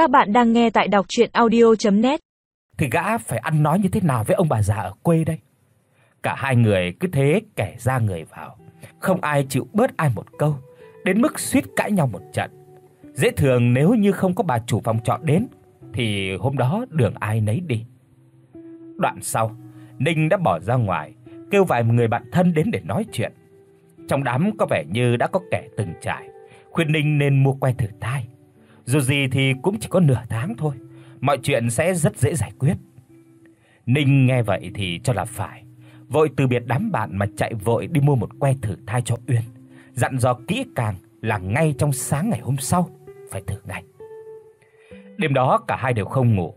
Các bạn đang nghe tại đọc audio net Thì gã phải ăn nói như thế nào với ông bà già ở quê đây? Cả hai người cứ thế kẻ ra người vào, không ai chịu bớt ai một câu, đến mức suýt cãi nhau một trận. Dễ thường nếu như không có bà chủ phòng trọ đến thì hôm đó đường ai nấy đi. Đoạn sau, Ninh đã bỏ ra ngoài, kêu vài người bạn thân đến để nói chuyện. Trong đám có vẻ như đã có kẻ từng trải, khuyên Ninh nên mua que thử thai. Dù gì thì cũng chỉ có nửa tháng thôi, mọi chuyện sẽ rất dễ giải quyết. Ninh nghe vậy thì cho là phải, vội từ biệt đám bạn mà chạy vội đi mua một que thử thai cho Uyên, dặn dò kỹ càng là ngay trong sáng ngày hôm sau phải thử ngay. Đêm đó cả hai đều không ngủ,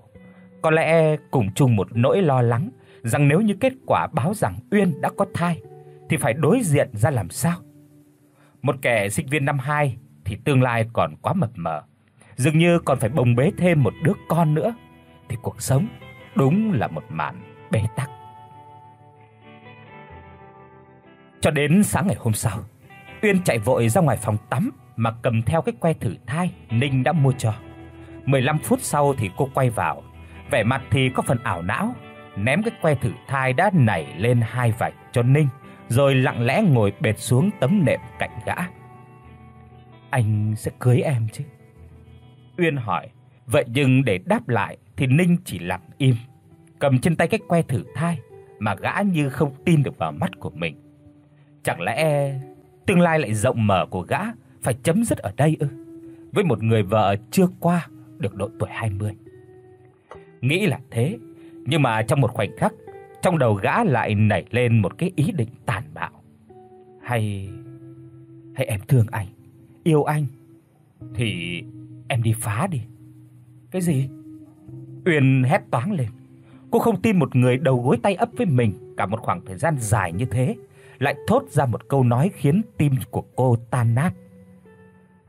có lẽ cùng chung một nỗi lo lắng rằng nếu như kết quả báo rằng Uyên đã có thai thì phải đối diện ra làm sao. Một kẻ sinh viên năm 2 thì tương lai còn quá mập mờ, dường như còn phải bồng bế thêm một đứa con nữa thì cuộc sống đúng là một màn bế tắc. Cho đến sáng ngày hôm sau, Uyên chạy vội ra ngoài phòng tắm mà cầm theo cái que thử thai Ninh đã mua cho. 15 phút sau thì cô quay vào, vẻ mặt thì có phần ảo não, ném cái que thử thai đã nảy lên hai vạch cho Ninh, rồi lặng lẽ ngồi bệt xuống tấm nệm cạnh gã. Anh sẽ cưới em chứ? Uyên hỏi. Vậy nhưng để đáp lại thì Ninh chỉ lặng im, cầm trên tay cái que thử thai mà gã như không tin được vào mắt của mình. Chẳng lẽ tương lai lại rộng mở của gã phải chấm dứt ở đây ư? Với một người vợ chưa qua được độ tuổi 20. Nghĩ là thế, nhưng mà trong một khoảnh khắc, trong đầu gã lại nảy lên một cái ý định tàn bạo. Hay hay em thương anh, yêu anh thì em đi phá đi. Cái gì? Uyên hét toáng lên. Cô không tin một người đầu gối tay ấp với mình cả một khoảng thời gian dài như thế lại thốt ra một câu nói khiến tim của cô tan nát.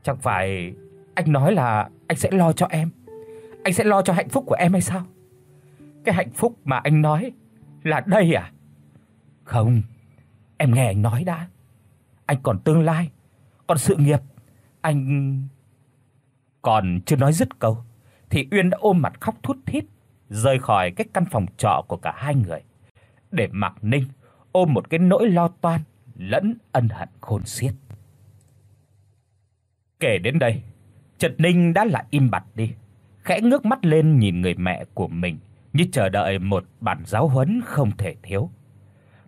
Chẳng phải anh nói là anh sẽ lo cho em, anh sẽ lo cho hạnh phúc của em hay sao? Cái hạnh phúc mà anh nói là đây à? Không, em nghe anh nói đã. Anh còn tương lai, còn sự nghiệp, anh còn chưa nói dứt câu thì Uyên đã ôm mặt khóc thút thít rời khỏi cái căn phòng trọ của cả hai người, để Mạc Ninh ôm một cái nỗi lo toan lẫn ân hận khôn xiết. Kể đến đây, Trật Ninh đã lại im bặt đi, khẽ ngước mắt lên nhìn người mẹ của mình như chờ đợi một bản giáo huấn không thể thiếu.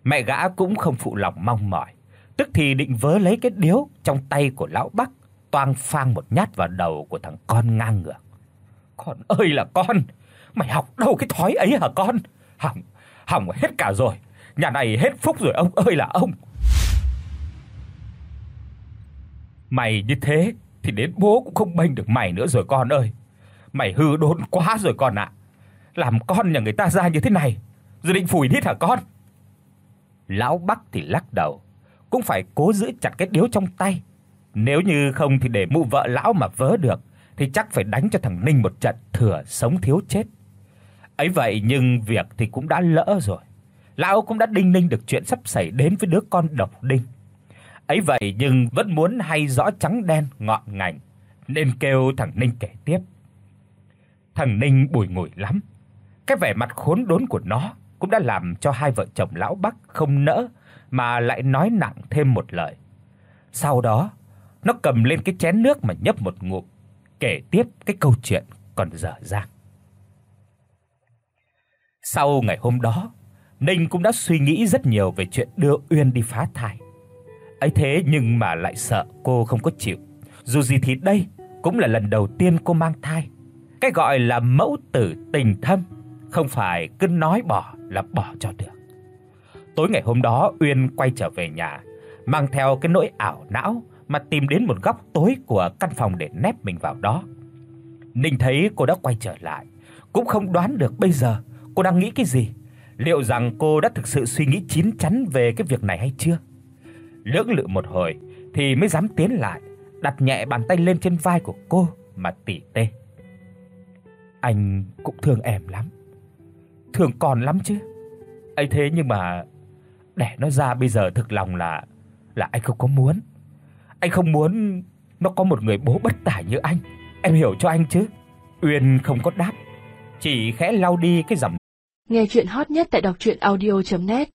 Mẹ gã cũng không phụ lòng mong mỏi, tức thì định vớ lấy cái điếu trong tay của lão Bắc, toang phang một nhát vào đầu của thằng con ngang ngược. Con ơi là con, mày học đâu cái thói ấy hả con? Hỏng, hỏng hết cả rồi. Nhà này hết phúc rồi ông ơi là ông. Mày như thế thì đến bố cũng không bênh được mày nữa rồi con ơi. Mày hư đốn quá rồi con ạ. Làm con nhà người ta ra như thế này, dự định phủi đít hả con? Lão Bắc thì lắc đầu, cũng phải cố giữ chặt cái điếu trong tay. Nếu như không thì để mụ vợ lão mà vớ được thì chắc phải đánh cho thằng Ninh một trận thừa sống thiếu chết. Ấy vậy nhưng việc thì cũng đã lỡ rồi. Lão cũng đã đinh ninh được chuyện sắp xảy đến với đứa con độc đinh. Ấy vậy nhưng vẫn muốn hay rõ trắng đen ngọn ngành, nên kêu thằng Ninh kể tiếp. Thằng Ninh bùi ngùi lắm. Cái vẻ mặt khốn đốn của nó cũng đã làm cho hai vợ chồng lão Bắc không nỡ mà lại nói nặng thêm một lời. Sau đó, nó cầm lên cái chén nước mà nhấp một ngụm, kể tiếp cái câu chuyện còn dở dang. Sau ngày hôm đó, Ninh cũng đã suy nghĩ rất nhiều về chuyện đưa Uyên đi phá thai. Ấy thế nhưng mà lại sợ cô không có chịu. Dù gì thì đây cũng là lần đầu tiên cô mang thai. Cái gọi là mẫu tử tình thâm, không phải cứ nói bỏ là bỏ cho được. Tối ngày hôm đó Uyên quay trở về nhà, mang theo cái nỗi ảo não mà tìm đến một góc tối của căn phòng để nép mình vào đó. Ninh thấy cô đã quay trở lại, cũng không đoán được bây giờ cô đang nghĩ cái gì. Liệu rằng cô đã thực sự suy nghĩ chín chắn về cái việc này hay chưa? Lưỡng lự một hồi thì mới dám tiến lại, đặt nhẹ bàn tay lên trên vai của cô mà tỉ tê. Anh cũng thương em lắm. Thương con lắm chứ. Ấy thế nhưng mà đẻ nó ra bây giờ thực lòng là là anh không có muốn. Anh không muốn nó có một người bố bất tả như anh. Em hiểu cho anh chứ?" Uyên không có đáp, chỉ khẽ lau đi cái rằm. Nghe truyện hot nhất tại doctruyenaudio.net